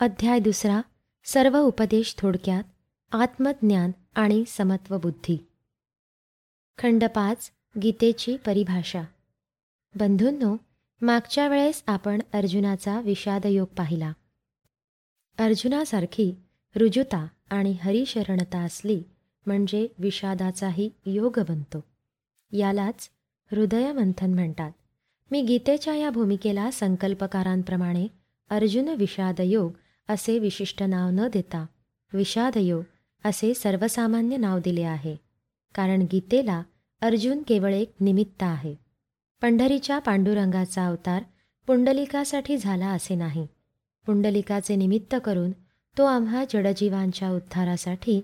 अध्याय दुसरा सर्व उपदेश थोडक्यात आत्मज्ञान आणि समत्व बुद्धी खंड पाच गीतेची परिभाषा. बंधूंनो मागच्या वेळेस आपण अर्जुनाचा विषादयोग पाहिला. अर्जुनासारखी रुजुता आणि हरिशरणता असली म्हणजे विषादाचाही योग बनतो. यालाच हृदयमंथन म्हणतात. मी गीतेच्या या भूमिकेला संकल्पकारांप्रमाणे अर्जुन विषादयोग असे विशिष्ट नाव न देता विषादयोग असे सर्वसामान्य नाव दिले आहे. कारण गीतेला अर्जुन केवळ एक निमित्त आहे. पंढरीच्या पांडुरंगाचा अवतार पुंडलिकासाठी झाला असे नाही. पुंडलिकाचे निमित्त करून तो आम्हा जडजीवांच्या उद्धारासाठी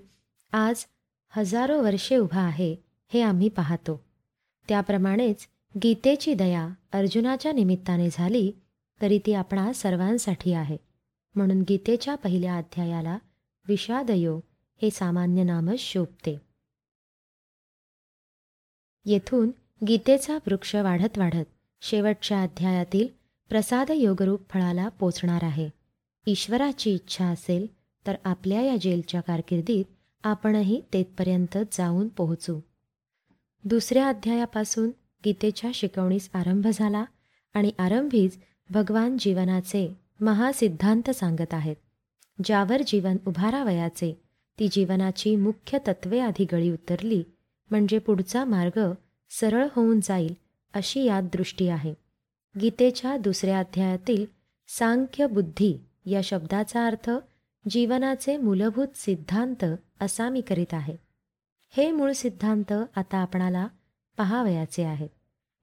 आज हजारो वर्षे उभा आहे हे आम्ही पाहतो. त्याप्रमाणेच गीतेची दया अर्जुनाच्या निमित्ताने झाली तरी ती आपणा सर्वांसाठी आहे. म्हणून गीतेच्या पहिल्या अध्यायाला विषादयोग हे सामान्य नामच शोभते. येथून गीतेचा वृक्ष वाढत वाढत शेवटच्या अध्यायातील प्रसाद योगरूप फळाला पोचणार आहे. ईश्वराची इच्छा असेल तर आपल्या या जेलच्या कारकिर्दीत आपणही तेथपर्यंत जाऊन पोहोचू. दुसऱ्या अध्यायापासून गीतेच्या शिकवणीस आरंभ झाला आणि आरंभीच भगवान जीवनाचे महासिद्धांत सांगत आहेत. ज्यावर जीवन उभारावयाचे ती जीवनाची मुख्य तत्वे आधी गळी उतरली म्हणजे पुढचा मार्ग सरळ होऊन जाईल अशी यात दृष्टी आहे. गीतेच्या दुसऱ्या अध्यायातील सांख्य बुद्धी या शब्दाचा अर्थ जीवनाचे मूलभूत सिद्धांत असा मी करीत आहे. हे मूळ सिद्धांत आता आपणाला पहावयाचे आहेत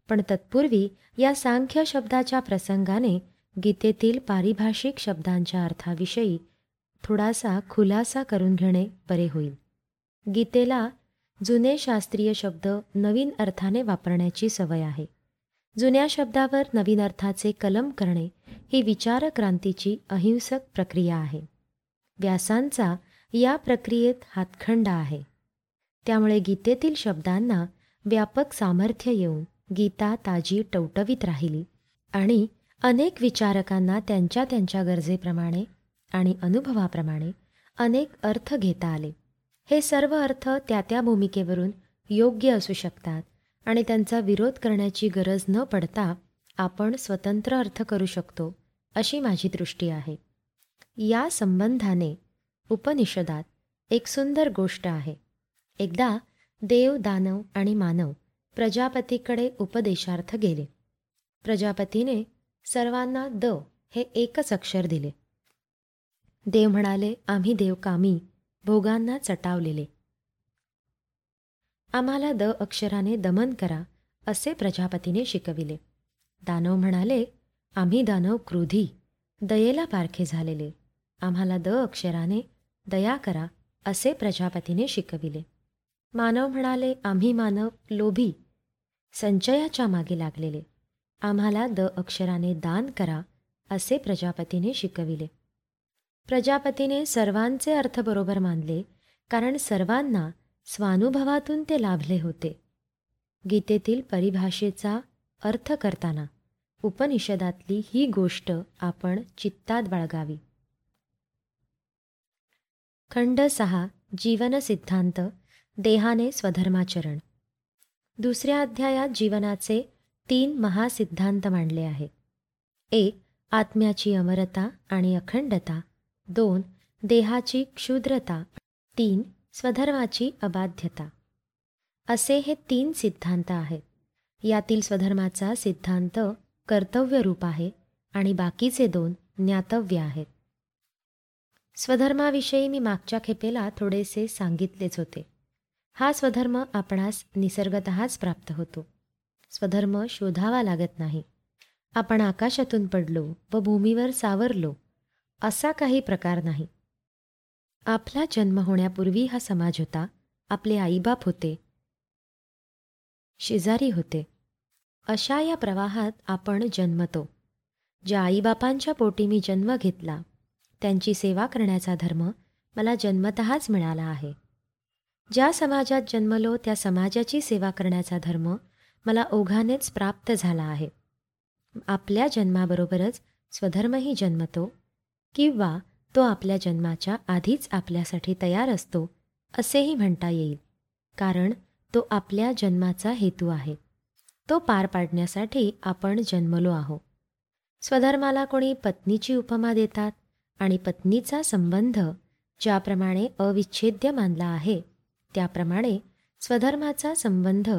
पण तत्पूर्वी या सांख्य शब्दाच्या प्रसंगाने गीतेतील पारिभाषिक शब्दांच्या अर्थाविषयी थोडासा खुलासा करून घेणे बरे होईल. गीतेला जुने शास्त्रीय शब्द नवीन अर्थाने वापरण्याची सवय आहे. जुन्या शब्दावर नवीन अर्थाचे कलम करणे ही विचारक्रांतीची अहिंसक प्रक्रिया आहे. व्यासांचा या प्रक्रियेत हातखंडा आहे. त्यामुळे गीतेतील शब्दांना व्यापक सामर्थ्य येऊन गीता ताजी टवटवीत राहिली आणि अनेक विचारकांना त्यांच्या त्यांच्या गरजेप्रमाणे आणि अनुभवाप्रमाणे अनेक अर्थ घेता आले. हे सर्व अर्थ त्या त्या भूमिकेवरून योग्य असू शकतात आणि त्यांचा विरोध करण्याची गरज न पडता आपण स्वतंत्र अर्थ करू शकतो अशी माझी दृष्टी आहे. या संबंधाने उपनिषदात एक सुंदर गोष्ट आहे. एकदा देव दानव आणि मानव प्रजापतीकडे उपदेशार्थ गेले. प्रजापतीने सर्वांना द हे एकच अक्षर दिले. देव म्हणाले आम्ही देवकामी भोगांना चटावलेले. आम्हाला द अक्षराने दमन करा असे प्रजापतीने शिकविले. दानव म्हणाले आम्ही दानव क्रोधी दयेला पारखे झालेले. आम्हाला द अक्षराने दया करा असे प्रजापतीने शिकविले. मानव म्हणाले आम्ही मानव लोभी संचयाच्या मागे लागलेले. आम्हाला द अक्षराने दान करा असे प्रजापतीने शिकविले. प्रजापतीने सर्वांचे अर्थ बरोबर मानले कारण सर्वांना स्वानुभवातून ते लाभले होते. गीतेतील परिभाषेचा अर्थ करताना उपनिषदातली ही गोष्ट आपण चित्तात बाळगावी. खंड सहा जीवन सिद्धांत देहाने स्वधर्माचरण. दुसऱ्या अध्यायात जीवनाचे तीन महासिद्धांत मांडले आहेत. एक आत्म्याची अमरता आणि अखंडता. दोन देहाची क्षुद्रता. तीन स्वधर्माची अबाध्यता. असे हे तीन सिद्धांत आहेत. यातील स्वधर्माचा सिद्धांत कर्तव्यरूप आहे आणि बाकीचे दोन ज्ञातव्य आहेत. स्वधर्माविषयी मी मागच्या खेपेला थोडेसे सांगितलेच होते. हा स्वधर्म आपणास निसर्गतःच प्राप्त होतो. स्वधर्म शोधावा लागत नाही. आपण आकाशातून पडलो व भूमीवर सावरलो असा काही प्रकार नाही. आपला जन्म होण्यापूर्वी हा समाज होता आपले आईबाप होते शेजारी होते. अशा या प्रवाहात आपण जन्मतो. ज्या आईबापांच्या पोटी मी जन्म घेतला त्यांची सेवा करण्याचा धर्म मला जन्मतःच मिळाला आहे. ज्या समाजात जन्मलो त्या समाजाची सेवा करण्याचा धर्म मला ओघानेच प्राप्त झाला आहे. आपल्या जन्माबरोबरच स्वधर्मही जन्मतो किंवा तो आपल्या जन्माच्या आधीच आपल्यासाठी तयार असतो असेही म्हणता येईल. कारण तो आपल्या जन्माचा हेतू आहे. तो पार पाडण्यासाठी आपण जन्मलो आहो स्वधर्माला कोणी पत्नीची उपमा देतात आणि पत्नीचा संबंध ज्याप्रमाणे अविच्छेद्य मानला आहे त्याप्रमाणे स्वधर्माचा संबंध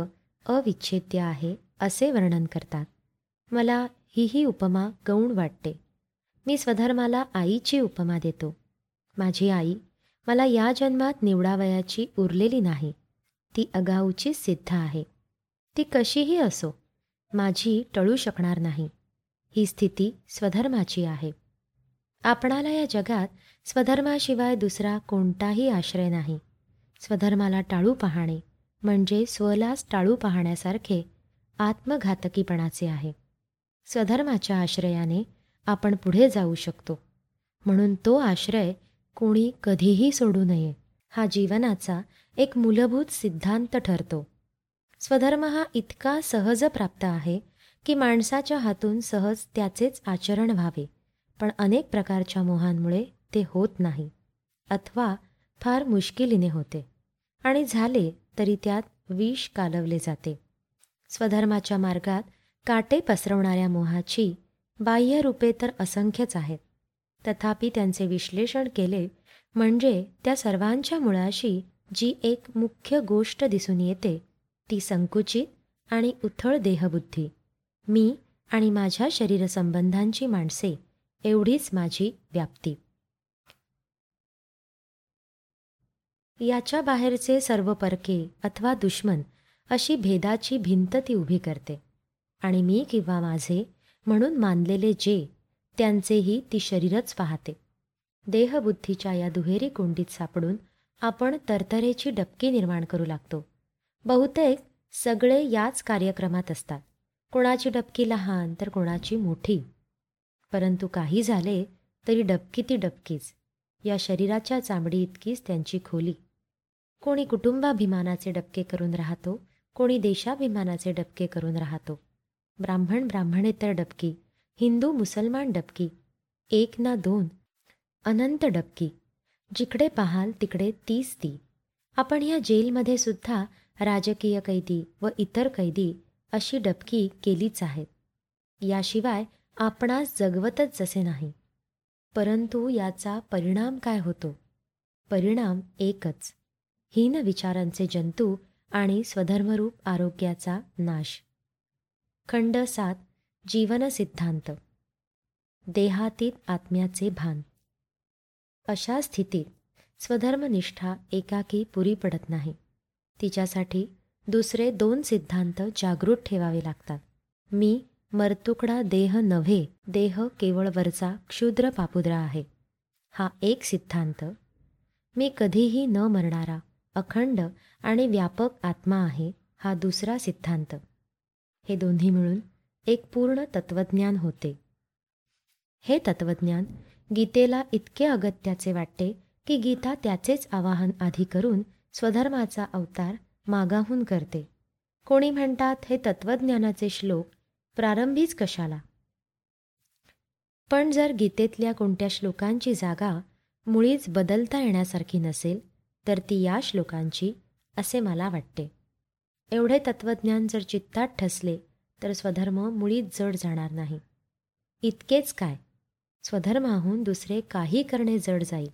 अविच्छेद्य आहे असे वर्णन करतात. मला ही ही उपमा गौण वाटते. मी स्वधर्माला आईची उपमा देतो. माझी आई मला या जन्मात निवडावयाची उरलेली नाही. ती अगाऊची सिद्ध आहे. ती कशीही असो माझी टळू शकणार नाही. ही स्थिती स्वधर्माची आहे. आपणाला या जगात स्वधर्माशिवाय दुसरा कोणताही आश्रय नाही. स्वधर्माला टाळू पाहणे म्हणजे स्वलाच टाळू पाहण्यासारखे आत्मघातकीपणाचे आहे. स्वधर्माच्या आश्रयाने आपण पुढे जाऊ शकतो. म्हणून तो आश्रय कोणी कधीही सोडू नये. हा जीवनाचा एक मूलभूत सिद्धांत ठरतो. स्वधर्म हा इतका सहज प्राप्त आहे की माणसाच्या हातून सहज त्याचेच आचरण व्हावे पण अनेक प्रकारच्या मोहांमुळे ते होत नाही अथवा फार मुश्किलीने होते. आणि झाले तरी त्यात विष कालवले जाते. स्वधर्माच्या मार्गात काटे पसरवणाऱ्या मोहाची बाह्य रूपे तर असंख्यच आहेत. तथापि त्यांचे विश्लेषण केले म्हणजे त्या सर्वांच्या मुळाशी जी एक मुख्य गोष्ट दिसून येते ती संकुचित आणि उथळ देहबुद्धी. मी आणि माझ्या शरीरसंबंधांची माणसे एवढीच माझी व्याप्ती. याच्या बाहेरचे सर्व परके अथवा दुश्मन अशी भेदाची भिंत ती उभी करते. आणि मी किंवा माझे म्हणून मानलेले जे त्यांचेही ती शरीरच पाहते. देहबुद्धीच्या या दुहेरी कोंडीत सापडून आपण तरतरेची डबकी निर्माण करू लागतो. बहुतेक सगळे याच कार्यक्रमात असतात. कोणाची डबकी लहान तर कोणाची मोठी. परंतु काही झाले तरी डबकी ती डबकीच. या शरीराच्या चामडी इतकीच त्यांची खोली. कोणी कुटुंबाभिमानाचे डबके करून राहतो कोणी देशाभिमानाचे डबके करून राहतो. ब्राह्मण ब्राह्मणेतर डबकी हिंदू मुसलमान डबकी एक ना दोन अनंत डबकी. जिकडे पाहाल तिकडे तीच ती. आपण या जेलमध्ये सुद्धा राजकीय कैदी व इतर कैदी अशी डबकी केलीच आहेत. याशिवाय आपणास जगवतच जसे नाही. परंतु याचा परिणाम काय होतो? परिणाम एकच. हीन विचारांचे जंतू आणि स्वधर्मरूप आरोग्याचा नाश. खंड सात जीवन सिद्धांत देहातीत आत्म्याचे भान. अशा स्थितीत स्वधर्मनिष्ठा एकाकी पुरी पडत नाही. तिच्यासाठी दुसरे दोन सिद्धांत जागृत ठेवावे लागतात. मी मरतुकडा देह नव्हे देह केवळ वरचा क्षुद्र पापुद्रा आहे. हा एक सिद्धांत. मी कधीही न मरणारा अखंड आणि व्यापक आत्मा आहे हा दुसरा सिद्धांत. हे दोन्ही मिळून एक पूर्ण तत्त्वज्ञान होते. हे तत्त्वज्ञान गीतेला इतके अगत्याचे वाटते की गीता त्याचेच आवाहन आधी करून स्वधर्माचा अवतार मागाहून करते. कोणी म्हणतात हे तत्त्वज्ञानाचे श्लोक प्रारंभीच कशाला? पण जर गीतेतल्या कोणत्या श्लोकांची जागा मुळीच बदलता येण्यासारखी नसेल तर ती या श्लोकांची असे मला वाटते. एवढे तत्त्वज्ञान जर चित्तात ठसले तर स्वधर्म मुळीच जड जाणार नाही. इतकेच काय? स्वधर्माहून दुसरे काही करणे जड जाईल.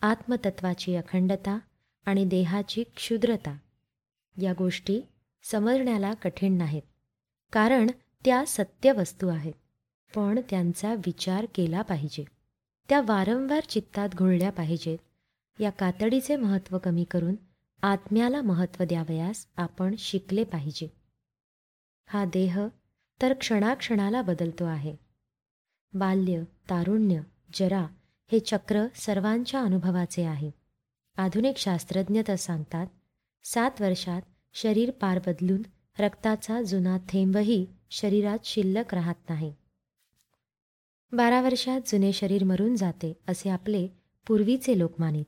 आत्मतत्वाची अखंडता आणि देहाची क्षुद्रता या गोष्टी समजण्याला कठीण नाहीत. कारण त्या सत्य वस्तू आहेत पण त्यांचा विचार केला पाहिजे. त्या वारंवार चित्तात घोळल्या पाहिजेत या कातडीचे महत्त्व कमी करून आत्म्याला महत्त्व द्यावयास आपण शिकले पाहिजे. हा देह तर क्षणाक्षणाला बदलतो आहे. बाल्य तारुण्य जरा हे चक्र सर्वांच्या अनुभवाचे आहे. आधुनिक शास्त्रज्ञ तर सांगतात सात वर्षात शरीर पार बदलून रक्ताचा जुना थेंबही शरीरात शिल्लक राहत नाही. बारा वर्षात जुने शरीर मरून जाते असे आपले पूर्वीचे लोक मानित.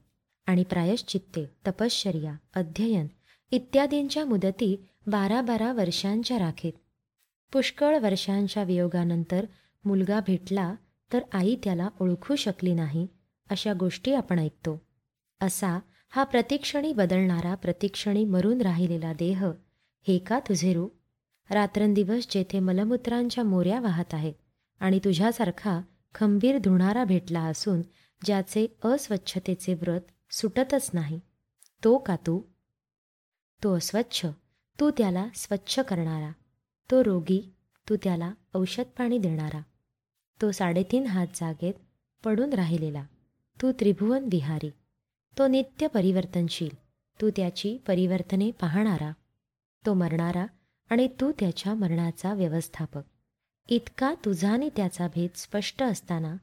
आणि प्रायश्चित्ते तपश्चर्या अध्ययन इत्यादींच्या मुदती बारा बारा वर्षांच्या राखेत. पुष्कळ वर्षांच्या वियोगानंतर मुलगा भेटला तर आई त्याला ओळखू शकली नाही अशा गोष्टी आपण ऐकतो. असा हा प्रतिक्षणी बदलणारा प्रतिक्षणी मरून राहिलेला देह हे का तुझे रूप? रात्रंदिवस जेथे मलमूत्रांच्या मोऱ्या वाहत आहेत आणि तुझ्यासारखा खंबीर धुणारा भेटला असून ज्याचे अस्वच्छतेचे व्रत सुटतच नाही. तो का तू? तो अस्वच्छ. तू त्याला स्वच्छ करणारा. तो रोगी. तू त्याला औषध पाणी देणारा. तो साडेतीन हात जागेत पडून राहिलेला. तू त्रिभुवन विहारी. तो नित्य परिवर्तनशील. तू त्याची परिवर्तने पाहणारा. तो मरणारा आणि तू त्याच्या मरणाचा व्यवस्थापक. इतका तुझा आणि त्याचा भेद स्पष्ट असताना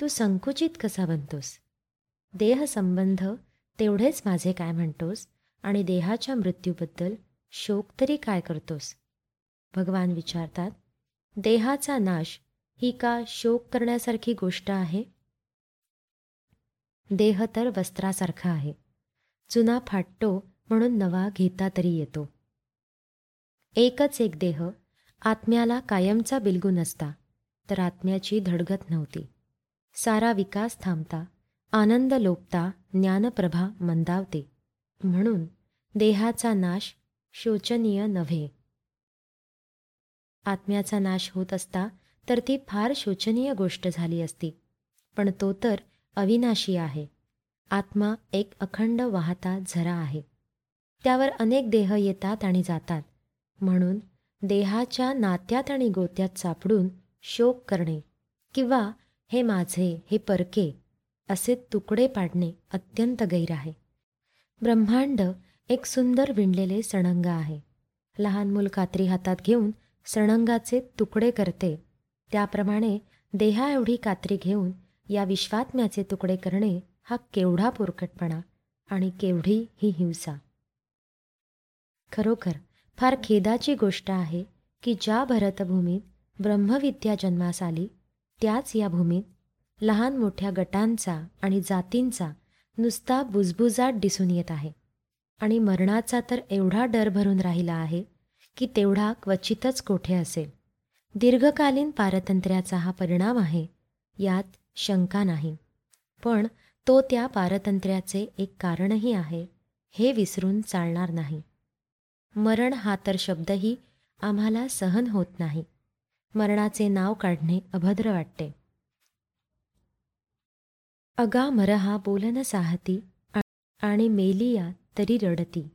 तू संकुचित कसा बनतोस? देहसंबंध तेवढेच माझे काय म्हणतोस आणि देहाच्या मृत्यूबद्दल शोक तरी काय करतोस? भगवान विचारतात देहाचा नाश ही का शोक करण्यासारखी गोष्ट आहे? देह तर वस्त्रासारखा आहे. जुना फाटतो म्हणून नवा घेता तरी येतो. एकच एक देह आत्म्याला कायमचा बिलगू नसता तर आत्म्याची धडगत नव्हती. सारा विकास थांबता आनंद लोपता ज्ञानप्रभा मंदावते. म्हणून देहाचा नाश शोचनीय नव्हे. आत्म्याचा नाश होत असता तर ती फार शोचनीय गोष्ट झाली असती. पण तो तर अविनाशी आहे. आत्मा एक अखंड वाहता झरा आहे. त्यावर अनेक देह येतात आणि जातात. म्हणून देहाच्या नात्यात आणि गोत्यात सापडून शोक करणे किंवा हे माझे हे परके असे तुकडे पाडणे अत्यंत गैर आहे. ब्रह्मांड एक सुंदर विणलेले सणंग आहे. लहान मूल कात्री हातात घेऊन सणंगाचे तुकडे करते. त्याप्रमाणे देहा एवढी कात्री घेऊन या विश्वात्म्याचे तुकडे करणे हा केवढा पोरकटपणा आणि केवढी ही हिंसा. खरोखर फार खेदाची गोष्ट आहे की ज्या भरतभूमीत ब्रह्मविद्या जन्मास आली त्याच या भूमीत लहान मोठ्या गटांचा आणि जातींचा नुसता बुजबुजाट दिसून येत आहे. आणि मरणाचा तर एवढा डर भरून राहिला आहे की तेवढा क्वचितच कोठे असेल. दीर्घकालीन पारतंत्र्याचा हा परिणाम आहे यात शंका नाही. पण तो त्या पारतंत्र्याचे एक कारणही आहे हे विसरून चालणार नाही. मरण हा तर शब्दही आम्हाला सहन होत नाही. मरणाचे नाव काढणे अभद्र वाटते. अगा मरहा बोलन साहती आणि मेलिया तरी रडती.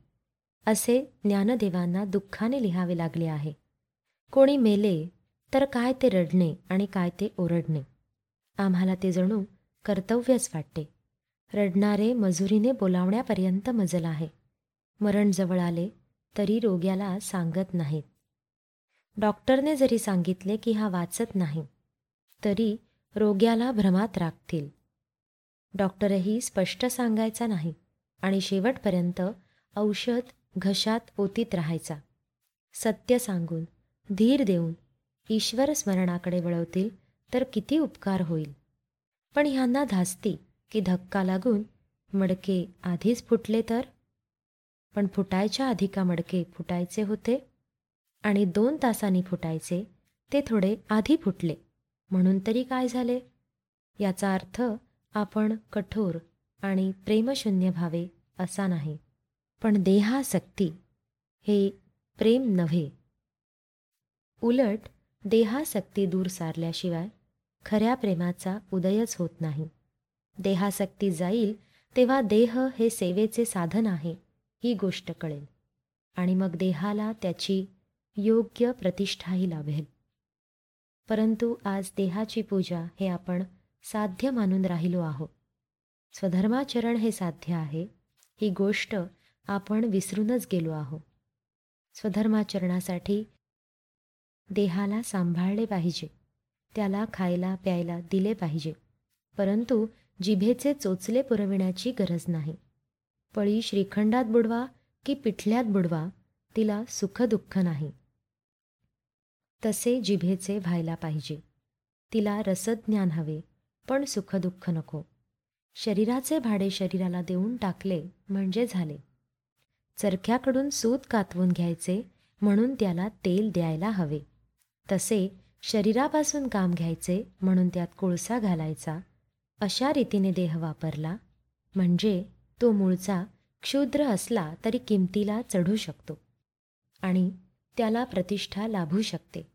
असे ज्ञानदेवांना दुःखाने लिहावे लागले आहे. कोणी मेले तर काय ते रडणे आणि काय ते ओरडणे? आम्हाला ते जणू कर्तव्यच वाटते. रडणारे मजुरीने बोलावण्यापर्यंत मजल आहे. मरण जवळ आले तरी रोग्याला सांगत नाहीत. डॉक्टरने जरी सांगितले की हा वाचत नाही तरी रोग्याला भ्रमात राखतील. डॉक्टरही स्पष्ट सांगायचा नाही आणि शेवटपर्यंत औषध घशात ओतीत राहायचा. सत्य सांगून धीर देऊन ईश्वर स्मरणाकडे वळवतील तर किती उपकार होईल. पण ह्यांना धास्ती की धक्का लागून मडके आधीच फुटले तर? पण फुटायच्या आधी का मडके फुटायचे होते? आणि दोन तासांनी फुटायचे ते थोडे आधी फुटले म्हणून तरी काय झाले? याचा अर्थ आपण कठोर आणि प्रेमशून्य व्हावे असा नाही. पण देहासक्ती हे प्रेम नव्हे. उलट देहासक्ती दूर सारल्याशिवाय खऱ्या प्रेमाचा उदयच होत नाही. देहासक्ती जाईल तेव्हा देह हे सेवेचे साधन आहे ही गोष्ट कळेल. आणि मग देहाला त्याची योग्य प्रतिष्ठाही लाभेल. परंतु आज देहाची पूजा हे आपण साध्य मानून राहिलो आहोत. स्वधर्माचरण हे साध्य आहे. ही गोष्ट आपण विसरूनच गेलो आहोत. स्वधर्माचरणासाठी देहाला सांभाळले पाहिजे. त्याला खायला प्यायला दिले पाहिजे. परंतु जिभेचे चोचले पुरविण्याची गरज नाही. पळी श्रीखंडात बुडवा की पिठल्यात बुडवा तिला सुखदुःख नाही. तसे जिभेचे व्हायला पाहिजे. तिला रसज्ञान हवे. पण सुखदुःख नको. शरीराचे भाडे शरीराला देऊन टाकले म्हणजे झाले. चरख्याकडून सूत कातवून घ्यायचे म्हणून त्याला तेल द्यायला हवे. तसे शरीरापासून काम घ्यायचे म्हणून त्यात कोळसा घालायचा. अशा रीतीने देह वापरला. म्हणजे तो मूळचा क्षुद्र असला तरी किमतीला चढू शकतो. आणि त्याला प्रतिष्ठा लाभू शकते.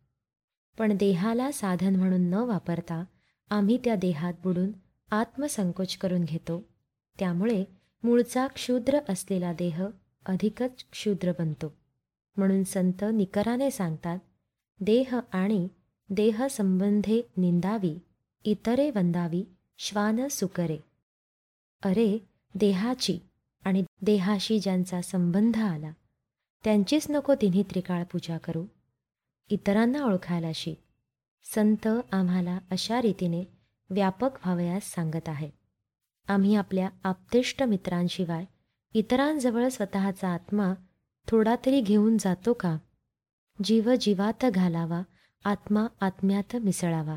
पण देहाला साधन म्हणून न वापरता आम्ही त्या देहात बुडून आत्मसंकोच करून घेतो. त्यामुळे मूळचा क्षुद्र असलेला देह अधिकच क्षुद्र बनतो. म्हणून संत निकराने सांगतात देह आणि देहसंबंधे निंदावी इतरे वंदावी श्वान सुकरे. अरे देहाची आणि देहाशी ज्यांचा संबंध आला त्यांचीच नको तिन्ही त्रिकाळ पूजा करू. इतरांना ओळखायला शिक. संत आम्हाला अशा रीतीने व्यापक व्हावयास सांगत आहे. आम्ही आपल्या आपतेष्ट मित्रांशिवाय इतरांजवळ स्वतःचा आत्मा थोडा तरी घेऊन जातो का? जीव जीवात घालावा आत्मा आत्म्यात मिसळावा.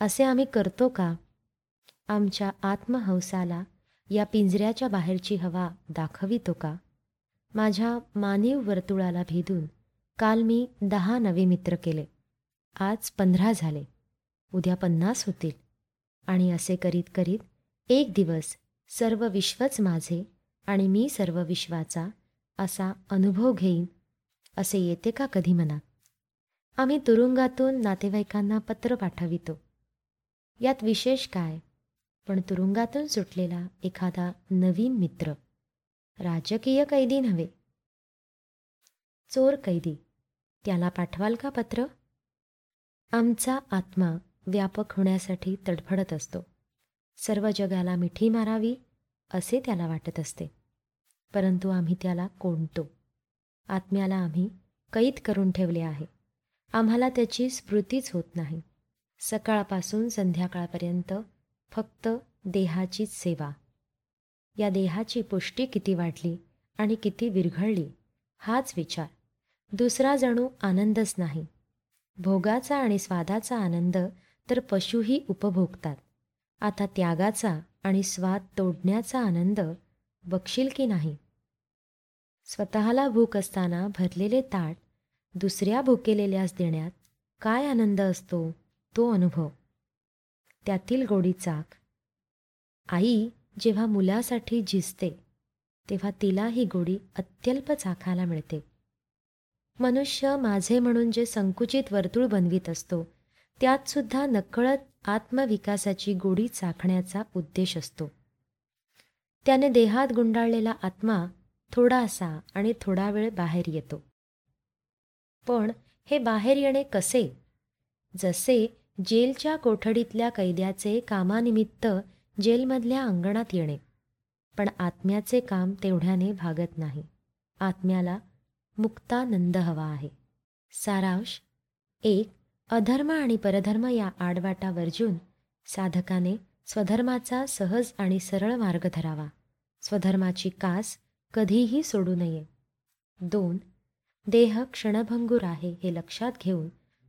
असे आम्ही करतो का? आमच्या आत्महंसाला या पिंजऱ्याच्या बाहेरची हवा दाखवितो का? माझ्या मानीव वर्तुळाला भेदून काल मी दहा नवे मित्र केले. आज पंधरा झाले. उद्या पन्नास होतील. आणि असे करीत करीत एक दिवस सर्व विश्वच माझे आणि मी सर्व विश्वाचा असा अनुभव घेईन असे येते का कधी मनात? आम्ही तुरुंगातून नातेवाईकांना पत्र पाठवितो. यात विशेष काय? पण तुरुंगातून सुटलेला एखादा नवीन मित्र. राजकीय कैदी नव्हे. चोर कैदी. त्याला पाठवाल का पत्र? आमचा आत्मा व्यापक होण्यासाठी तडफडत असतो. सर्व जगाला मिठी मारावी असे त्याला वाटत असते. परंतु आम्ही त्याला कोणतो? आत्म्याला आम्ही कैद करून ठेवले आहे. आम्हाला त्याची स्मृतीच होत नाही. सकाळपासून संध्याकाळपर्यंत फक्त देहाचीच सेवा. या देहाची पुष्टी किती वाढली आणि किती विरघळली हाच विचार. दुसरा जणू आनंदच नाही. भोगाचा आणि स्वादाचा आनंद तर पशुही उपभोगतात. आता त्यागाचा आणि स्वाद तोडण्याचा आनंद बघशील की नाही? स्वतःला भूक असताना भरलेले ताट दुसऱ्या भुकेलेल्यास देण्यात काय आनंद असतो तो अनुभव. त्यातील गोडी चाक. आई जेव्हा मुलासाठी झिजते तेव्हा तिला ही गोडी अत्यल्प चाखायला मिळते. मनुष्य माझे म्हणून जे संकुचित वर्तुळ बनवित असतो त्यातसुद्धा नकळत आत्मविकासाची गोडी चाखण्याचा उद्देश असतो. त्याने देहात गुंडाळलेला आत्मा थोडासा आणि थोडा वेळ बाहेर येतो. पण हे बाहेर येणे कसे? जसे जेलच्या कोठडीतल्या कैद्याचे कामानिमित्त जेलमधल्या अंगणात येणे. पण आत्म्याचे काम तेवढ्याने भागत नाही. आत्म्याला मुक्तानंद हवा आहे. सारांश एक अधर्म आणि परधर्म या आडवाटा वर्जून साधकाने स्वधर्माचा सहज आणि सरळ मार्ग धरावा. स्वधर्माची कास कधीही सोडू नये. दोन देह क्षणभंगूर आहे हे लक्षात घेऊन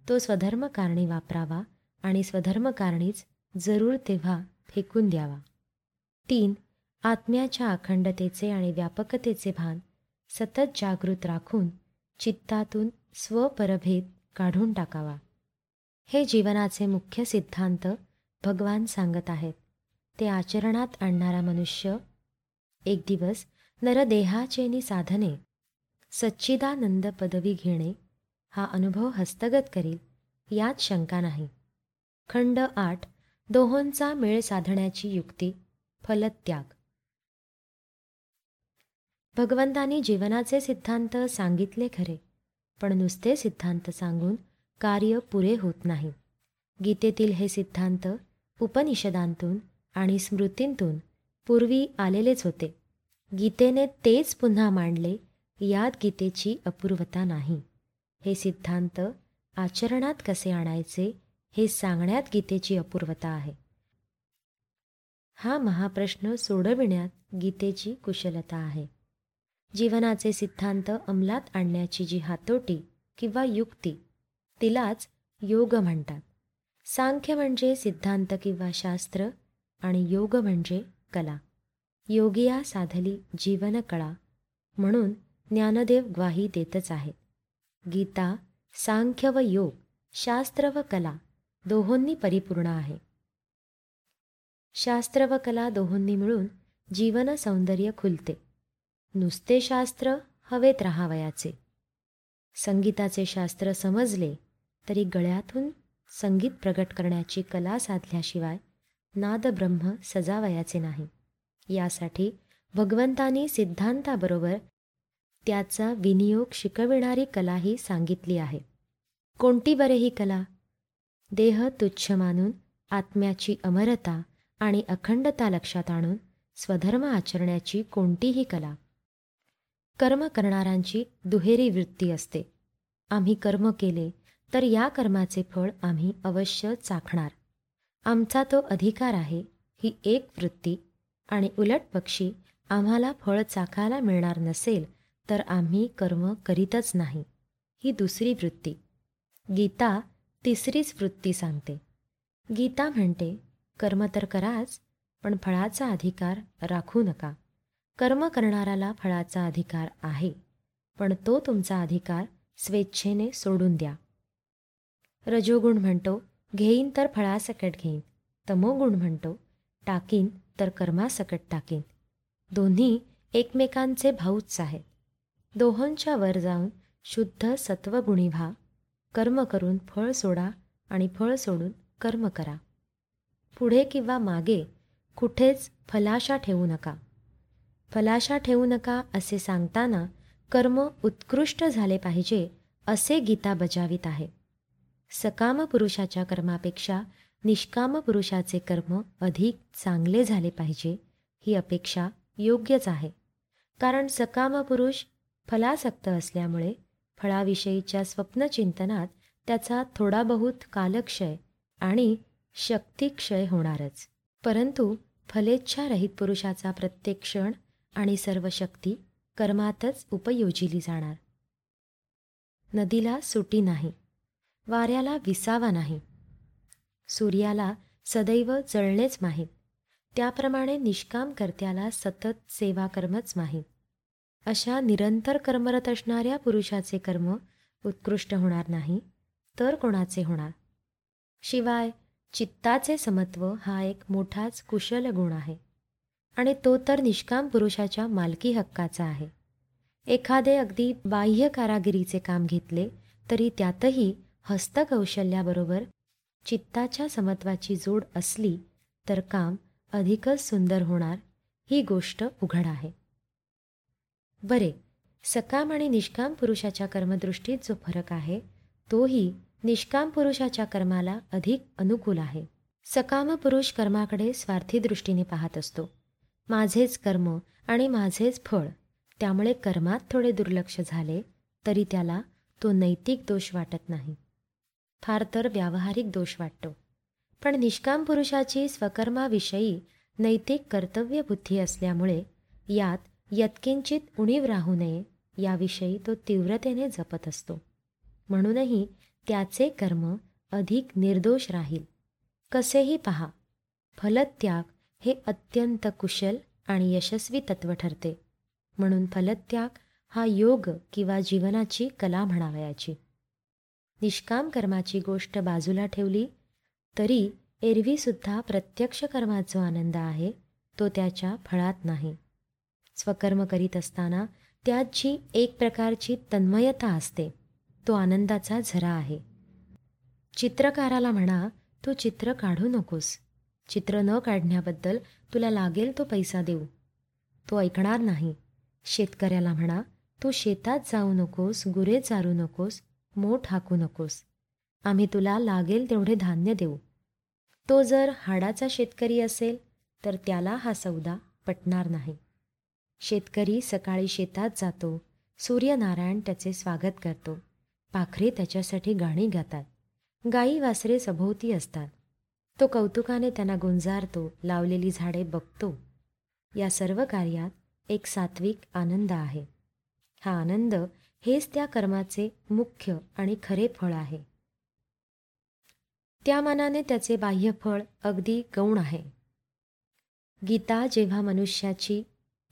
तो स्वधर्मकारणी वापरावा आणि स्वधर्मकारणीच जरूर तेव्हा फेकून द्यावा. तीन आत्म्याच्या अखंडतेचे आणि व्यापकतेचे भान सतत जागृत राखून चित्तातून स्वपरभेद काढून टाकावा. हे जीवनाचे मुख्य सिद्धांत भगवान सांगत आहेत. ते आचरणात आणणारा मनुष्य एक दिवस नरदेहाचेनी साधने सच्चिदानंद पदवी घेणे हा अनुभव हस्तगत करील यात शंका नाही. खंड आठ दोहोंचा मेळ साधण्याची युक्ती फलत्याग. भगवंतानी जीवनाचे सिद्धांत सांगितले खरे पण नुसते सिद्धांत सांगून कार्य पुरे होत नाही. गीतेतील हे सिद्धांत उपनिषदांतून आणि स्मृतींतून पूर्वी आलेलेच होते. गीतेने तेच पुन्हा मांडले यात गीतेची अपूर्वता नाही. हे सिद्धांत आचरणात कसे आणायचे हे सांगण्यात गीतेची अपूर्वता आहे. हा महाप्रश्न सोडविण्यात गीतेची कुशलता आहे. जीवनाचे सिद्धांत अंमलात आणण्याची जी हातोटी किंवा युक्ती तिलाच योग म्हणतात. सांख्य म्हणजे सिद्धांत किंवा शास्त्र आणि योग म्हणजे कला. योगिया साधली जीवनकळा म्हणून ज्ञानदेव ग्वाही देतच आहेत. गीता सांख्य व योग शास्त्र व कला दोहोंनी परिपूर्ण आहे. शास्त्र व कला दोहोंनी मिळून जीवन सौंदर्य खुलते. नुसते शास्त्र हवेत राहावयाचे. संगीताचे शास्त्र समजले तरी गळ्यातून संगीत प्रगट करण्याची कला साधल्याशिवाय नादब्रह्म सजावयाचे नाही. यासाठी भगवंतानी सिद्धांताबरोबर त्याचा विनियोग शिकविणारी कलाही सांगितली आहे. कोणती बरे ही कला? देह तुच्छ मानून आत्म्याची अमरता आणि अखंडता लक्षात आणून स्वधर्म आचरण्याची कोणतीही कला? कर्म करणाऱ्यांची दुहेरी वृत्ती असते. आम्ही कर्म केले तर या कर्माचे फळ आम्ही अवश्य चाखणार. आमचा तो अधिकार आहे ही एक वृत्ती आणि उलट पक्षी आम्हाला फळ चाखायला मिळणार नसेल तर आम्ही कर्म करीतच नाही ही दुसरी वृत्ती. गीता तिसरीच वृत्ती सांगते. गीता म्हणते कर्म तर कराच पण फळाचा अधिकार राखू नका. कर्म करणाऱ्याला फळाचा अधिकार आहे पण तो तुमचा अधिकार स्वेच्छेने सोडून द्या. रजोगुण म्हणतो घेईन तर फळासकट घेईन तमोगुण म्हणतो टाकीन तर कर्मासकट टाकीन. दोन्ही एकमेकांचे भाऊच आहेत. दोहोंच्या वर जाऊन शुद्ध सत्वगुणी व्हा कर्म करून फळ सोडा आणि फळ सोडून कर्म करा. पुढे किंवा मागे कुठेच फलाशा ठेवू नका. फलाशा ठेवू नका असे सांगताना कर्म उत्कृष्ट झाले पाहिजे असे गीता बजावित आहे. सकाम पुरुषाच्या कर्मापेक्षा निष्काम पुरुषाचे कर्म अधिक चांगले झाले पाहिजे ही अपेक्षा योग्यच आहे. कारण सकाम पुरुष फलासक्त असल्यामुळे फळाविषयीच्या स्वप्नचिंतनात त्याचा थोडा बहुत कालक्षय आणि शक्तिक्षय होणारच. परंतु फलेच्छारहित पुरुषाचा प्रत्येक क्षण आणि सर्व शक्ती कर्मातच उपयोजिली जाणार. नदीला सुटी नाही वाऱ्याला विसावा नाही सूर्याला सदैव जळणेच माहीत त्याप्रमाणे निष्काम कर्त्याला सतत सेवा कर्मच माहीत. अशा निरंतर कर्मरत असणाऱ्या पुरुषाचे कर्म उत्कृष्ट होणार नाही तर कोणाचे होणार? शिवाय चित्ताचे समत्व हा एक मोठाच कुशल गुण आहे. आणि तो तर निष्काम पुरुषाच्या मालकी हक्काचा आहे. एखादे अगदी बाह्य कारागिरीचे काम घेतले तरी त्यातही हस्तकौशल्याबरोबर चित्ताच्या समत्वाची जोड असली तर काम अधिकच सुंदर होणार ही गोष्ट उघड आहे. बरे सकाम आणि निष्काम पुरुषाच्या कर्मदृष्टीत जो फरक आहे तोही निष्काम पुरुषाच्या कर्माला अधिक अनुकूल आहे. सकाम पुरुष कर्माकडे स्वार्थी दृष्टीने पाहत असतो. माझेच कर्म आणि माझेच फळ. त्यामुळे कर्मात थोडे दुर्लक्ष झाले तरी त्याला तो नैतिक दोष वाटत नाही. फार तर व्यावहारिक दोष वाटतो. पण निष्काम पुरुषाची स्वकर्माविषयी नैतिक कर्तव्यबुद्धी असल्यामुळे यात यत्किंचित उणीव राहू नये याविषयी तो तीव्रतेने जपत असतो. म्हणूनही त्याचे कर्म अधिक निर्दोष राहील. कसेही पहा फलत्याग हे अत्यंत कुशल आणि यशस्वी तत्व ठरते. म्हणून फलत्याग हा योग किंवा जीवनाची कला म्हणावयाची. निष्काम कर्माची गोष्ट बाजूला ठेवली तरी एरवीसुद्धा प्रत्यक्ष कर्माचा आनंद आहे तो त्याच्या फळात नाही. स्वकर्म करीत असताना त्यात जी एक प्रकारची तन्मयता असते तो आनंदाचा झरा आहे. चित्रकाराला म्हणा तू चित्र काढू नकोस. चित्र न काढण्याबद्दल तुला लागेल तो पैसा देऊ. तो ऐकणार नाही. शेतकऱ्याला म्हणा तू शेतात जाऊ नकोस गुरे चारू नकोस मोठ हाकू नकोस. आम्ही तुला लागेल तेवढे धान्य देऊ. तो जर हाडाचा शेतकरी असेल तर त्याला हा सौदा पटणार नाही. शेतकरी सकाळी शेतात जातो. सूर्यनारायण त्याचे स्वागत करतो. पाखरे त्याच्यासाठी गाणी गातात. गाई वासरे सभोवती असतात. तो कौतुकाने त्यांना गुंजारतो लावलेली झाडे बघतो. या सर्व कार्यात एक सात्विक आनंद आहे. हा आनंद हेच त्या कर्माचे मुख्य आणि खरे फळ आहे. त्या मानाने त्याचे बाह्य फळ अगदी गौण आहे. गीता जेव्हा मनुष्याची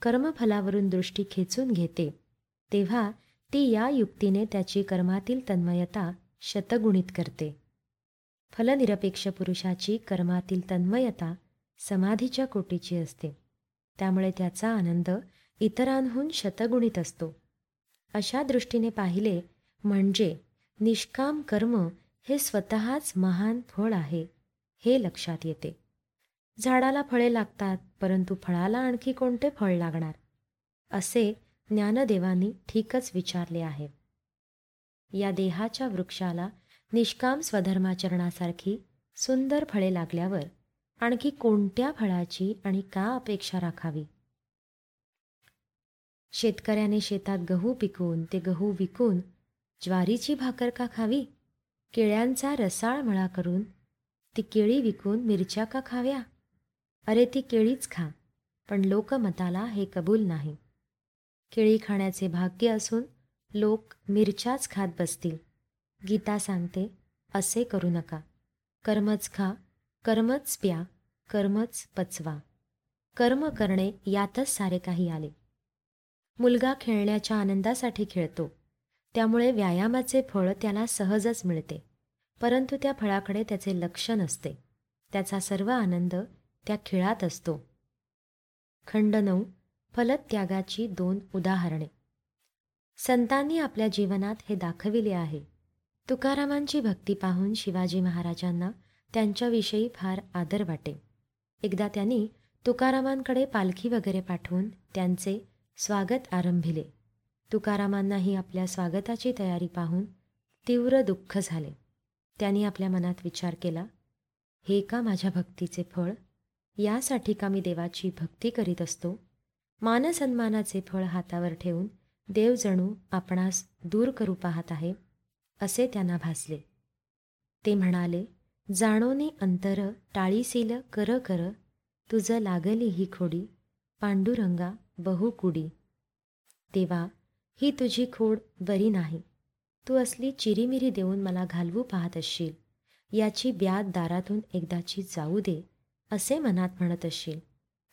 कर्मफलावरून दृष्टी खेचून घेते तेव्हा ती या युक्तीने त्याची कर्मातील तन्मयता शतगुणित करते. फलनिरपेक्ष पुरुषाची कर्मातील तन्मयता समाधीच्या कोटीची असते. त्यामुळे त्याचा आनंद इतरांहून शतगुणित असतो. अशा दृष्टीने पाहिले म्हणजे निष्काम कर्म हे स्वतःच महान फळ आहे हे लक्षात येते. झाडाला फळे लागतात परंतु फळाला आणखी कोणते फळ लागणार? असे ज्ञानदेवांनी ठीकच विचारले आहे. या देहाच्या वृक्षाला निष्काम स्वधर्माचरणासारखी सुंदर फळे लागल्यावर आणखी कोणत्या फळाची आणि का अपेक्षा राखावी? शेतकऱ्याने शेतात गहू पिकवून ते गहू विकून ज्वारीची भाकर का खावी? केळ्यांचा रसाळ मळा करून ती केळी विकून मिरच्या का खाव्या? अरे ती केळीच खा पण लोकमताला हे कबूल नाही. केळी खाण्याचे भाग्य असून लोक मिरच्याच खात बसतील. गीता सांगते असे करू नका. कर्मच खा कर्मच प्या कर्मच पचवा. कर्म करणे यातच सारे काही आले. मुलगा खेळण्याच्या आनंदासाठी खेळतो. त्यामुळे व्यायामाचे फळ त्याला सहजच मिळते. परंतु त्या फळाकडे त्याचे लक्ष नसते. त्याचा सर्व आनंद त्या खेळात असतो. खंड नऊ फलत्यागाची दोन उदाहरणे. संतांनी आपल्या जीवनात हे दाखविले आहे. तुकारामांची भक्ती पाहून शिवाजी महाराजांना त्यांच्याविषयी फार आदर वाटे. एकदा त्यांनी तुकारामांकडे पालखी वगैरे पाठवून त्यांचे स्वागत आरंभिले. तुकारामांनाही आपल्या स्वागताची तयारी पाहून तीव्र दुःख झाले. त्यांनी आपल्या मनात विचार केला हे का माझ्या भक्तीचे फळ? यासाठी का मी देवाची भक्ती करीत असतो? मानसन्मानाचे फळ हातावर ठेवून देव जणू आपणास दूर करू पाहत आहे. असे त्यांना भासले. ते म्हणाले जाणोने अंतर टाळीसील कर कर तुझं लागली ही खोडी पांडुरंगा बहुकुडी. तेव्हा ही तुझी खोड बरी नाही. तू असली चिरीमिरी देऊन मला घालवू पाहत असशील. याची ब्याद दारातून एकदाची जाऊ दे असे मनात म्हणत असशील.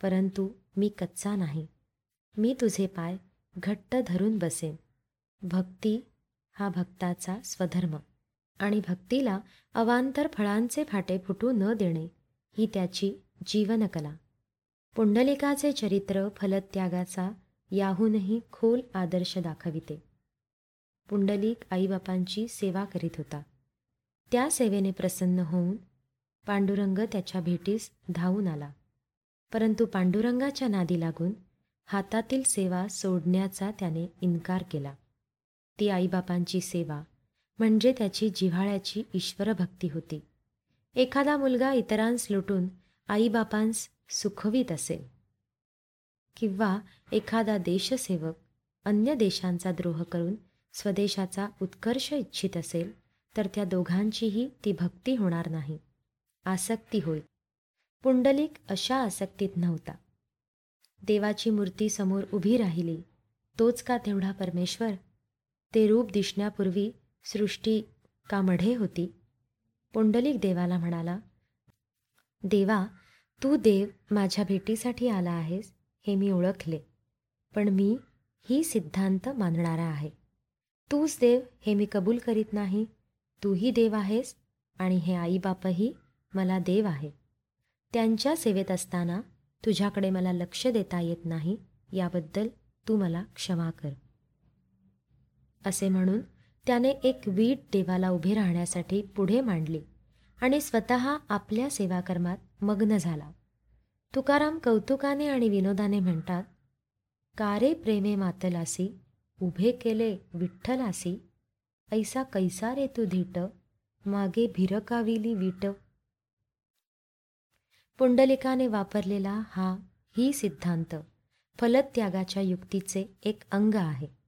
परंतु मी कच्चा नाही. मी तुझे पाय घट्ट धरून बसेन. भक्ती हा भक्ताचा स्वधर्म आणि भक्तीला अवांतर फळांचे फाटे फुटू न देणे ही त्याची जीवनकला. पुंडलिकाचे चरित्र फलत्यागाचा याहूनही खोल आदर्श दाखविते. पुंडलिक आईबापांची सेवा करीत होता. त्या सेवेने प्रसन्न होऊन पांडुरंग त्याच्या भेटीस धावून आला. परंतु पांडुरंगाच्या नादी लागून हातातील सेवा सोडण्याचा त्याने इन्कार केला. ती आईबापांची सेवा म्हणजे त्याची जिव्हाळ्याची ईश्वरभक्ती होती. एखादा मुलगा इतरांस लुटून आईबापांस सुखवीत असेल. किंवा एखादा देशसेवक अन्य देशांचा द्रोह करून स्वदेशाचा उत्कर्ष इच्छित असेल तर त्या दोघांचीही ती भक्ती होणार नाही. आसक्ती होईल पुंडलिक अशा आसक्तीत नव्हता. देवाची मूर्ती समोर उभी राहिली तोच का तेवढा परमेश्वर? ते रूप दिसण्यापूर्वी सृष्टी का मढे होती. पुंडलिक देवाला म्हणाला देवा तू देव माझ्या भेटीसाठी आला आहेस हे मी ओळखले. पण मी ही सिद्धांत मानणारा आहे. तूच देव हे मी कबूल करीत नाही. तूही देव आहेस आणि हे आईबापही मला देव आहे. त्यांच्या सेवेत असताना तुझ्याकडे मला लक्ष देता येत नाही याबद्दल तू मला क्षमा कर. असे म्हणून त्याने एक वीट देवाला उभे राहण्यासाठी पुढे मांडली आणि स्वतः आपल्या सेवाकर्मात मग्न झाला. तुकाराम कौतुकाने आणि विनोदाने म्हणतात कारे प्रेमे मातलासी उभे केले विठ्ठलासी? ऐसा कैसा रे तू धीट मागे भिरकाविली वीट? पुंडलिकाने वापरलेला हा ही सिद्धांत फलत्यागाच्या युक्तीचे एक अंग आहे.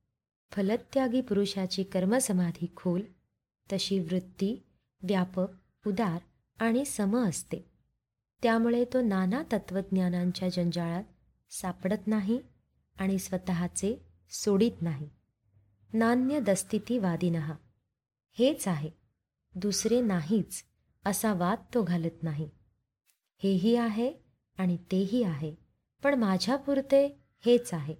फलत्यागी पुरुषाची कर्मसमाधी खोल तशी वृत्ती व्यापक उदार आणि सम असते. त्यामुळे तो नाना तत्त्वज्ञानांच्या जंजाळात सापडत नाही आणि स्वतःचे सोडित नाही. नान्य दस्तितीवादिनहा हेच आहे दुसरे नाहीच असा वाद तो घालत नाही. हेही आहे आणि तेही आहे पण माझ्यापुरते हेच आहे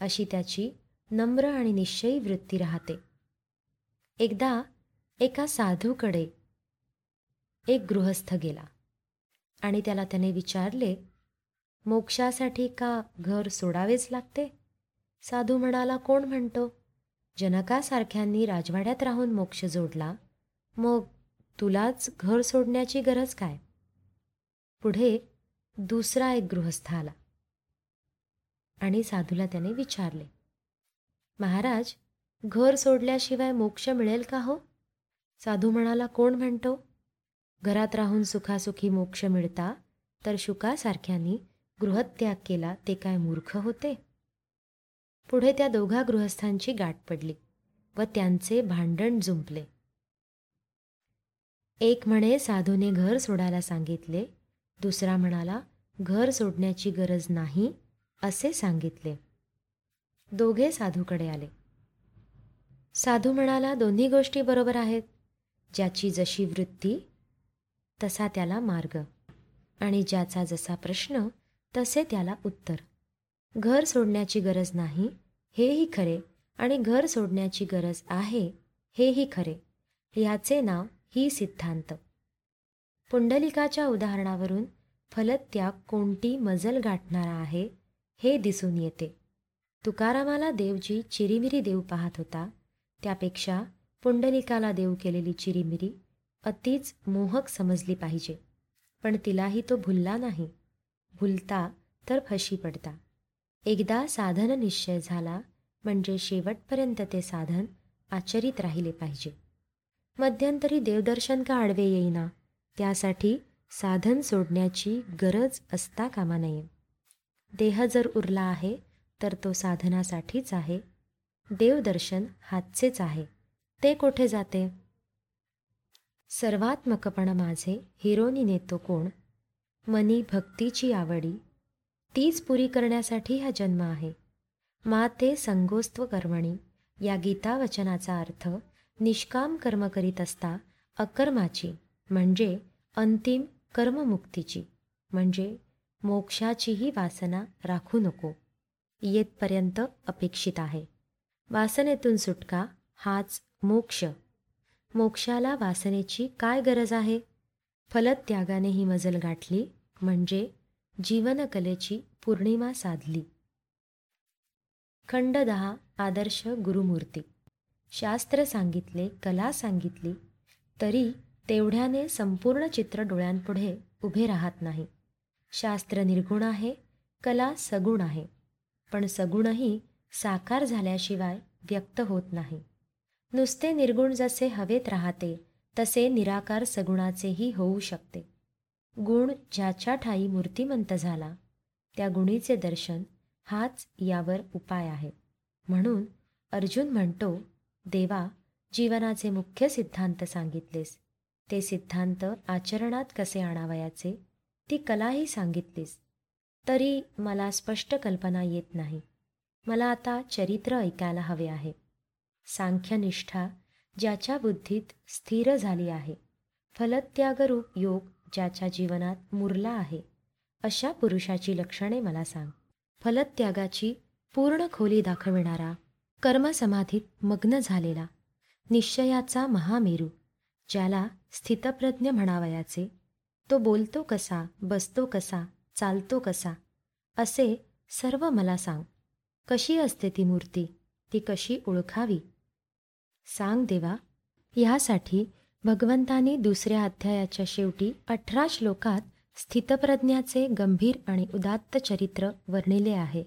अशी त्याची नम्र आणि निश्चयी वृत्ती राहते. एकदा एका साधूकडे एक गृहस्थ गेला आणि त्याला त्याने विचारले मोक्षासाठी का घर सोडावेच लागते? साधू म्हणाला कोण म्हणतो? जनकासारख्यांनी राजवाड्यात राहून मोक्ष जोडला मग तुलाच घर सोडण्याची गरज काय? पुढे दुसरा एक गृहस्थ आला आणि साधूला त्याने विचारले महाराज घर सोडल्याशिवाय मोक्ष मिळेल का हो? साधू म्हणाला कोण म्हणतो? घरात राहून सुखासुखी मोक्ष मिळता तर शुकासारख्यांनी गृहत्याग केला ते काय मूर्ख होते? पुढे त्या दोघा गृहस्थांची गाठ पडली व त्यांचे भांडण जुंपले. एक म्हणे साधूने घर सोडायला सांगितले. दुसरा म्हणाला घर सोडण्याची गरज नाही असे सांगितले. दोघे साधूकडे आले. साधू म्हणाला दोन्ही गोष्टी बरोबर आहेत. ज्याची जशी वृत्ती तसा त्याला मार्ग. आणि ज्याचा जसा प्रश्न तसे त्याला उत्तर. घर सोडण्याची गरज नाही हेही खरे. आणि घर सोडण्याची गरज आहे हेही खरे. ह्याचे नाव ही सिद्धांत. पुंडलिकाच्या उदाहरणावरून फलत्याग कोणती मजल गाठणारा आहे हे दिसून येते. तुकारामाला देवजी चिरीमिरी देव पाहत होता. त्यापेक्षा पुंडलिकाला देव केलेली चिरीमिरी अतिच मोहक समजली पाहिजे. पण तिलाही तो भुलला नाही. भुलता तर फशी पडता. एकदा साधन निश्चय झाला म्हणजे शेवटपर्यंत ते साधन आचरित राहिले पाहिजे. मध्यंतरी देवदर्शन का आडवे येईना? त्यासाठी साधन सोडण्याची गरज असता कामा नये. देह जर उरला आहे तर तो साधनासाठीच आहे. देवदर्शन हातचेच आहे. ते कोठे जाते? सर्वात्मकपण माझे हिरोनी नेतो कोण? मनी भक्तीची आवडी. तीच पुरी करण्यासाठी हा जन्म आहे. माते संगोस्त्व कर्मणी. या गीतावचनाचा अर्थ निष्काम कर्म करीत असता अकर्माची म्हणजे अंतिम कर्ममुक्तीची म्हणजे मोक्षाचीही वासना राखू नको. येतपर्यंत अपेक्षित आहे. वासनेतून सुटका हाच मोक्ष. मोक्षाला वासनेची काय गरज आहे? फलत्यागाने ही मजल गाठली म्हणजे जीवनकलेची पौर्णिमा साधली. खंड दहा आदर्श गुरुमूर्ती. शास्त्र सांगितले कला सांगितली तरी तेवढ्याने संपूर्ण चित्र डोळ्यांपुढे उभे राहत नाही. शास्त्र निर्गुण आहे कला सगुण आहे. पण सगुणही साकार झाल्याशिवाय व्यक्त होत नाही. नुसते निर्गुण जसे हवेत राहते तसे निराकार सगुणाचेही होऊ शकते. गुण ज्याच्या ठाई मूर्तिमंत झाला त्या गुणीचे दर्शन हाच यावर उपाय आहे. म्हणून अर्जुन म्हणतो देवा जीवनाचे मुख्य सिद्धांत सांगितलेस. ते सिद्धांत आचरणात कसे आणावयाचे ती कलाही सांगितलीस. तरी मला स्पष्ट कल्पना येत नाही. मला आता चरित्र ऐकायला हवे आहे. सांख्यनिष्ठा ज्याच्या बुद्धीत स्थिर झाली आहे. फलत्यागरूप योग ज्याच्या जीवनात मुरला आहे. अशा पुरुषाची लक्षणे मला सांग. फलत्यागाची पूर्ण खोली दाखविणारा कर्मसमाधीत मग्न झालेला निश्चयाचा महामेरू ज्याला स्थितप्रज्ञ म्हणावयाचे तो बोलतो कसा बसतो कसा चालतो कसा? असे सर्व मला सांग. कशी असते ती मूर्ती? ती कशी ओळखावी? सांग देवा. ह्यासाठी भगवंतानी दुसऱ्या अध्यायाच्या शेवटी अठरा श्लोकात स्थितप्रज्ञाचे गंभीर आणि उदात्त चरित्र वर्णिले आहे.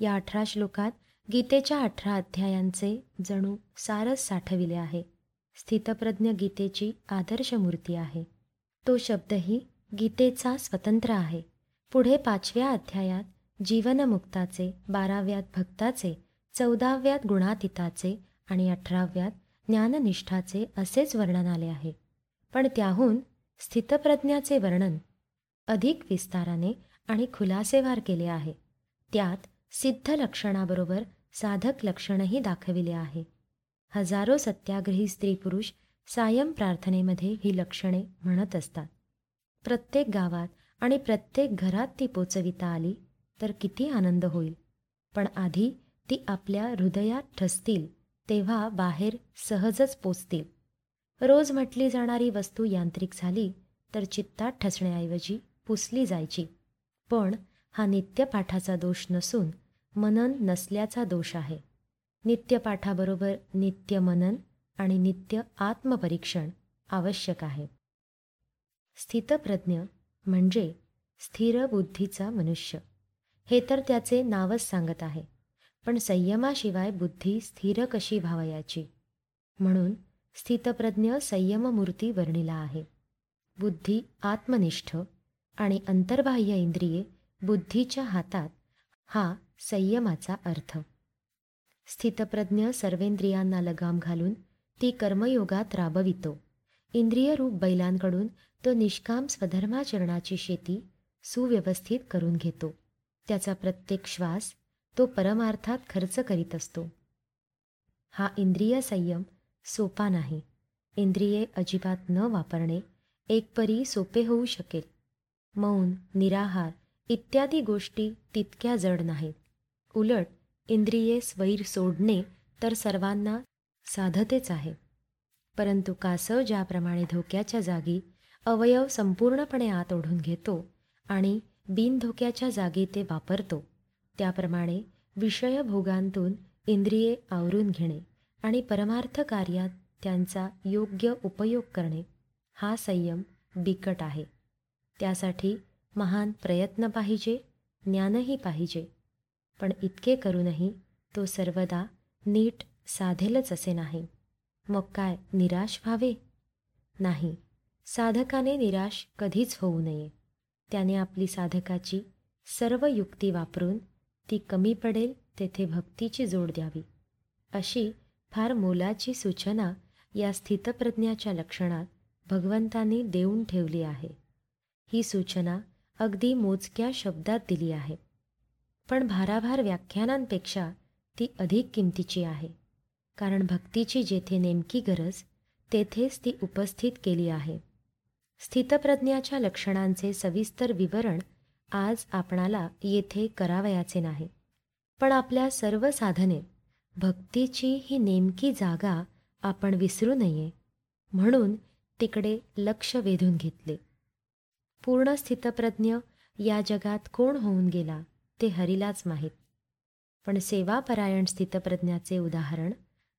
या अठरा श्लोकात गीतेच्या अठरा अध्यायांचे जणू सारस साठविले आहे. स्थितप्रज्ञ गीतेची आदर्श मूर्ती आहे. तो शब्दही गीतेचा स्वतंत्र आहे. पुढे पाचव्या अध्यायात जीवनमुक्ताचे बाराव्यात भक्ताचे चौदाव्यात गुणातीताचे आणि अठराव्यात ज्ञाननिष्ठाचे असेच वर्णन आले आहे. पण त्याहून स्थितप्रज्ञाचे वर्णन अधिक विस्ताराने आणि खुलासेवार केले आहे. त्यात सिद्ध लक्षणाबरोबर साधक लक्षणही दाखविले आहे. हजारो सत्याग्रही स्त्री पुरुष सायम प्रार्थनेमध्ये ही लक्षणे म्हणत असतात. प्रत्येक गावात आणि प्रत्येक घरात ती पोचविता आली तर किती आनंद होईल. पण आधी ती आपल्या हृदयात ठसतील तेव्हा बाहेर सहजच पोचतील. रोज म्हटली जाणारी वस्तू यांत्रिक झाली तर चित्तात ठसण्याऐवजी पुसली जायची. पण हा नित्यपाठाचा दोष नसून मनन नसल्याचा दोष आहे. नित्यपाठाबरोबर नित्य मनन आणि नित्य आत्मपरीक्षण आवश्यक आहे. स्थितप्रज्ञ म्हणजे स्थिर बुद्धीचा मनुष्य. हे तर त्याचे नावच सांगत आहे. पण संयमाशिवाय बुद्धी स्थिर कशी व्हावयाची? म्हणून स्थितप्रज्ञ संयममूर्ती वर्णिला आहे. बुद्धी आत्मनिष्ठ आणि अंतर्बाह्य इंद्रिये बुद्धीच्या हातात हा संयमाचा अर्थ. स्थितप्रज्ञ सर्वेंद्रियांना लगाम घालून ती कर्मयोगात राबवितो. इंद्रियरूप बैलांकडून तो निष्काम स्वधर्माचरणाची शेती सुव्यवस्थित करून घेतो. त्याचा प्रत्येक श्वास तो परमार्थात खर्च करीत असतो. हा इंद्रिय संयम सोपा नाही. इंद्रिये अजिबात न वापरणे एकपरी सोपे होऊ शकेल. मौन निराहार इत्यादी गोष्टी तितक्या जड नाहीत. उलट इंद्रिये स्वैर सोडणे तर सर्वांना साधतेच आहे. परंतु कासव ज्याप्रमाणे धोक्याच्या जागी अवयव संपूर्णपणे आत ओढून घेतो आणि बिनधोक्याच्या जागी ते वापरतो. त्याप्रमाणे विषयभोगांतून इंद्रिये आवरून घेणे आणि परमार्थ कार्यात त्यांचा योग्य उपयोग करणे हा संयम बिकट आहे. त्यासाठी महान प्रयत्न पाहिजे ज्ञानही पाहिजे. पण इतके करूनही तो सर्वदा नीट साधेलच असे नाही. मग काय निराश व्हावे? नाही. साधकाने निराश कधीच होऊ नये. त्याने आपली साधकाची सर्व युक्ती वापरून ती कमी पडेल तेथे भक्तीची जोड द्यावी. अशी फार मोलाची सूचना या स्थितप्रज्ञाच्या लक्षणात भगवंतांनी देऊन ठेवली आहे. ही सूचना अगदी मोजक्या शब्दात दिली आहे. पण भाराभार व्याख्यानांपेक्षा ती अधिक किमतीची आहे. कारण भक्तीची जेथे नेमकी गरज तेथेच ती उपस्थित केली आहे. स्थितप्रज्ञाच्या लक्षणांचे सविस्तर विवरण आज आपणाला येथे करावयाचे नाही. पण आपल्या सर्व साधने भक्तीची ही नेमकी जागा आपण विसरू नये म्हणून तिकडे लक्ष वेधून घेतले. पूर्ण स्थितप्रज्ञ या जगात कोण होऊन गेला ते हरिलाच माहीत. पण सेवापरायण स्थितप्रज्ञाचे उदाहरण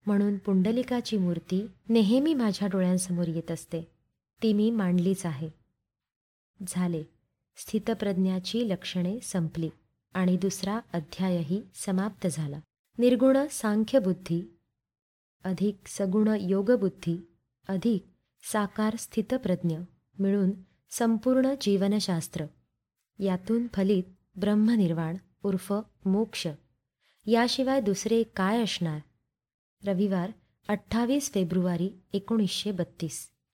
म्हणून पुंडलिकाची मूर्ती नेहमी माझ्या डोळ्यांसमोर येत असते. ती मी मांडलीच आहे. झाले. स्थितप्रज्ञाची लक्षणे संपली आणि दुसरा अध्यायही समाप्त झाला. निर्गुण सांख्यबुद्धी अधिक सगुण योगबुद्धी अधिक साकार स्थितप्रज्ञ मिळून संपूर्ण जीवनशास्त्र. यातून फलित ब्रह्मनिर्वाण उर्फ मोक्ष. याशिवाय दुसरे काय असणार? रविवार अठ्ठावीस फेब्रुवारी एकोणीसशे बत्तीस.